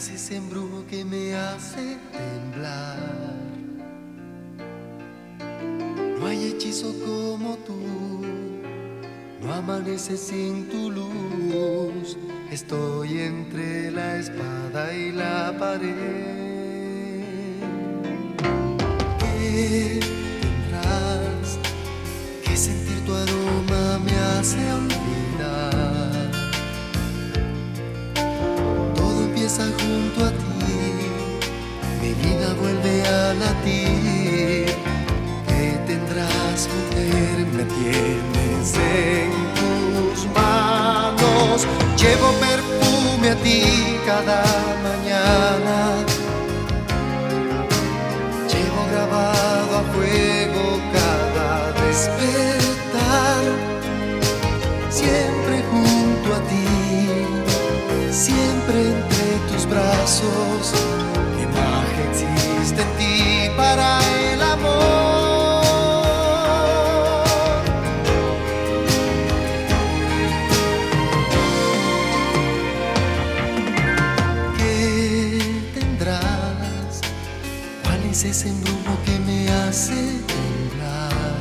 es ese embrujo que me hace temblar? No hay hechizo como tú, no amanece sin tu luz. Estoy entre la espada y la pared. ¿Qué tendrás? Que sentir tu aroma me hace. A latir. ¿Qué tendrás, mujer? Me tienes en tus manos. Llevo perfume a ti cada mañana. Ese embrujo que me hace temblar?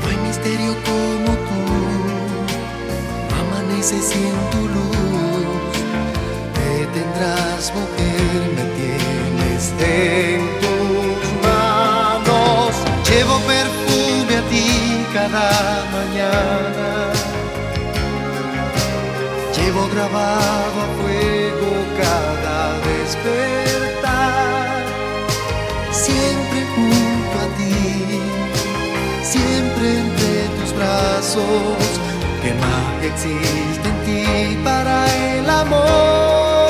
No hay misterio como tú, no amanece sin tu luz. ¿Qué tendrás, mujer? Me tienes en tus manos. Llevo perfume a ti cada mañana. Llevo grabado a fuego cada despertar. Siempre junto a ti, siempre entre tus brazos. ¿Qué magia existe en ti para el amor?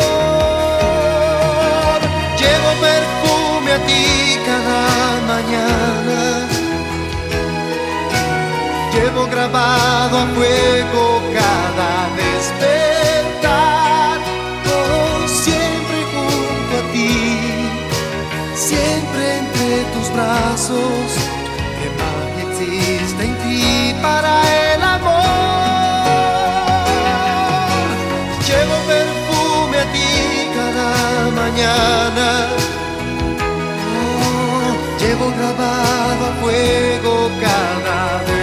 Llevo perfume a ti cada mañana. Llevo grabado a fuego ¿Qué magia existe en ti para el amor? Llevo perfume a ti cada mañana. Oh, llevo grabado a fuego cada despertar.